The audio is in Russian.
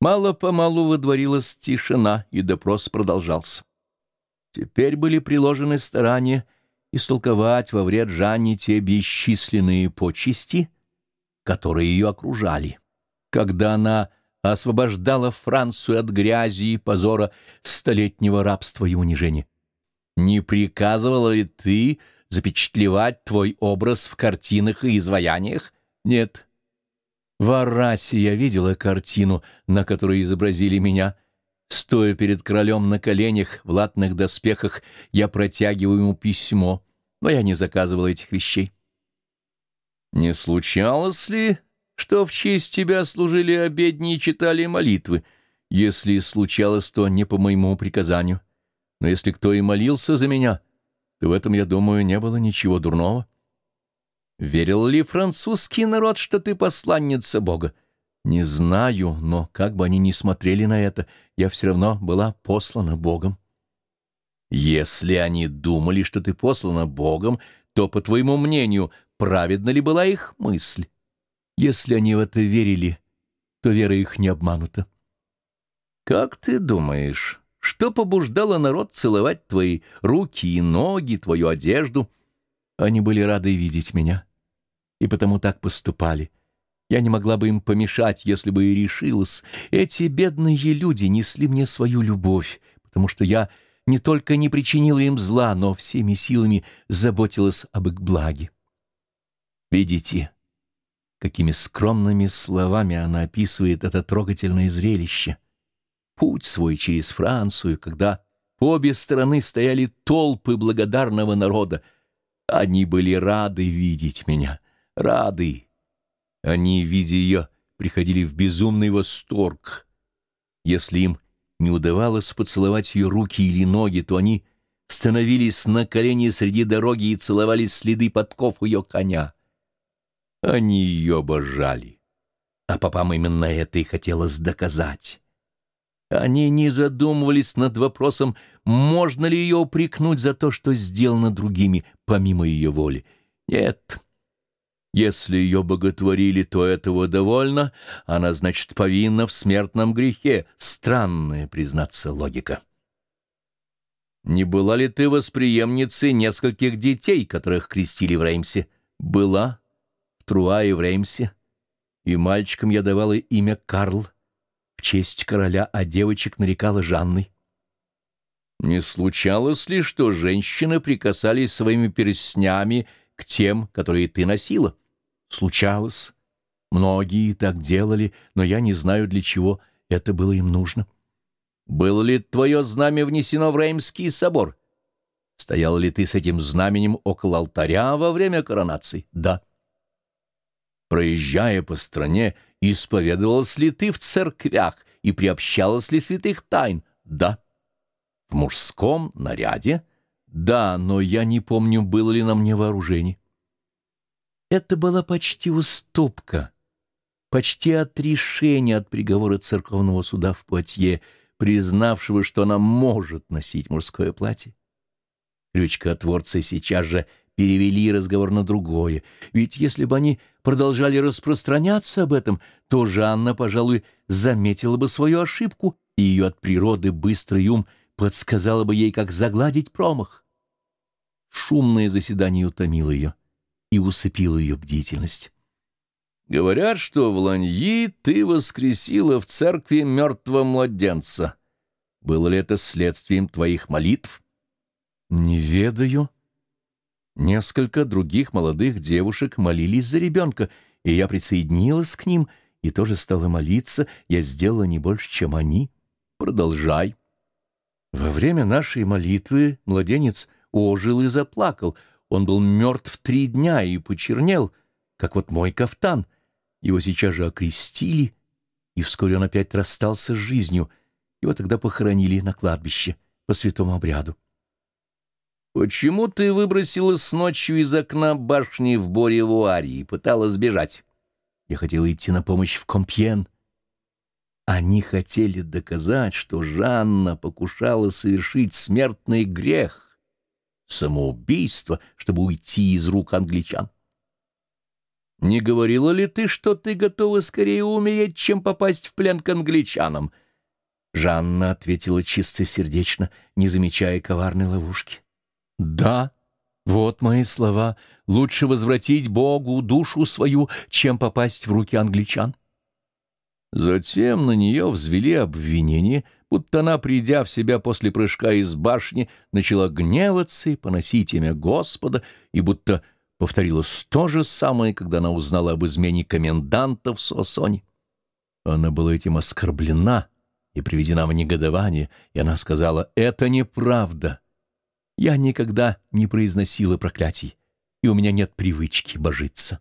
Мало-помалу выдворилась тишина, и допрос продолжался. Теперь были приложены старания истолковать во вред Жанне те бесчисленные почести, которые ее окружали. Когда она освобождала Францию от грязи и позора столетнего рабства и унижения. Не приказывала ли ты запечатлевать твой образ в картинах и изваяниях? Нет. В Арасе я видела картину, на которой изобразили меня. Стоя перед королем на коленях, в латных доспехах, я протягиваю ему письмо, но я не заказывала этих вещей. Не случалось ли, что в честь тебя служили обедни и читали молитвы? Если случалось, то не по моему приказанию. Но если кто и молился за меня, то в этом, я думаю, не было ничего дурного. Верил ли французский народ, что ты посланница Бога? Не знаю, но как бы они ни смотрели на это, я все равно была послана Богом. Если они думали, что ты послана Богом, то, по твоему мнению, праведна ли была их мысль? Если они в это верили, то вера их не обманута. Как ты думаешь, что побуждало народ целовать твои руки и ноги, твою одежду? Они были рады видеть меня, и потому так поступали. Я не могла бы им помешать, если бы и решилась. Эти бедные люди несли мне свою любовь, потому что я не только не причинила им зла, но всеми силами заботилась об их благе. Видите, какими скромными словами она описывает это трогательное зрелище — путь свой через Францию, когда по обе стороны стояли толпы благодарного народа. Они были рады видеть меня, рады. Они, видя ее, приходили в безумный восторг. Если им не удавалось поцеловать ее руки или ноги, то они становились на колени среди дороги и целовали следы подков ее коня. Они ее обожали, а попам именно это и хотелось доказать. Они не задумывались над вопросом, можно ли ее упрекнуть за то, что сделано другими, помимо ее воли. Нет. Если ее боготворили, то этого довольно, она, значит, повинна в смертном грехе. Странная, признаться, логика. Не была ли ты восприемницей нескольких детей, которых крестили в Реймсе? Была. В Труа и в Реймсе. И мальчикам я давала имя Карл в честь короля, а девочек нарекала Жанной. Не случалось ли, что женщины прикасались своими перстнями к тем, которые ты носила? Случалось. Многие так делали, но я не знаю, для чего это было им нужно. Было ли твое знамя внесено в Реймский собор? Стоял ли ты с этим знаменем около алтаря во время коронации? Да. Проезжая по стране, исповедовалась ли ты в церквях и приобщалась ли святых тайн? Да. В мужском наряде? Да, но я не помню, было ли на мне вооружение. Это была почти уступка, почти отрешение от приговора церковного суда в Пуатье, признавшего, что она может носить мужское платье. Крючкотворцы сейчас же перевели разговор на другое, ведь если бы они продолжали распространяться об этом, то Жанна, пожалуй, заметила бы свою ошибку, и ее от природы быстрый ум подсказала бы ей, как загладить промах. Шумное заседание утомило ее и усыпило ее бдительность. «Говорят, что в Ланьи ты воскресила в церкви мертвого младенца. Было ли это следствием твоих молитв?» «Не ведаю», Несколько других молодых девушек молились за ребенка, и я присоединилась к ним и тоже стала молиться. Я сделала не больше, чем они. Продолжай. Во время нашей молитвы младенец ожил и заплакал. Он был мертв три дня и почернел, как вот мой кафтан. Его сейчас же окрестили, и вскоре он опять расстался с жизнью. Его тогда похоронили на кладбище по святому обряду. «Почему ты выбросилась ночью из окна башни в Боре-Вуаре и пыталась сбежать?» Я хотел идти на помощь в Компьен. Они хотели доказать, что Жанна покушала совершить смертный грех, самоубийство, чтобы уйти из рук англичан. Не говорила ли ты, что ты готова скорее умереть, чем попасть в плен к англичанам?» Жанна ответила чистосердечно, не замечая коварной ловушки. «Да, вот мои слова. Лучше возвратить Богу душу свою, чем попасть в руки англичан». Затем на нее взвели обвинение, будто она, придя в себя после прыжка из башни, начала гневаться и поносить имя Господа, и будто повторилось то же самое, когда она узнала об измене коменданта в Суассоне. Она была этим оскорблена и приведена в негодование, и она сказала, «Это неправда. Я никогда не произносила проклятий, и у меня нет привычки божиться».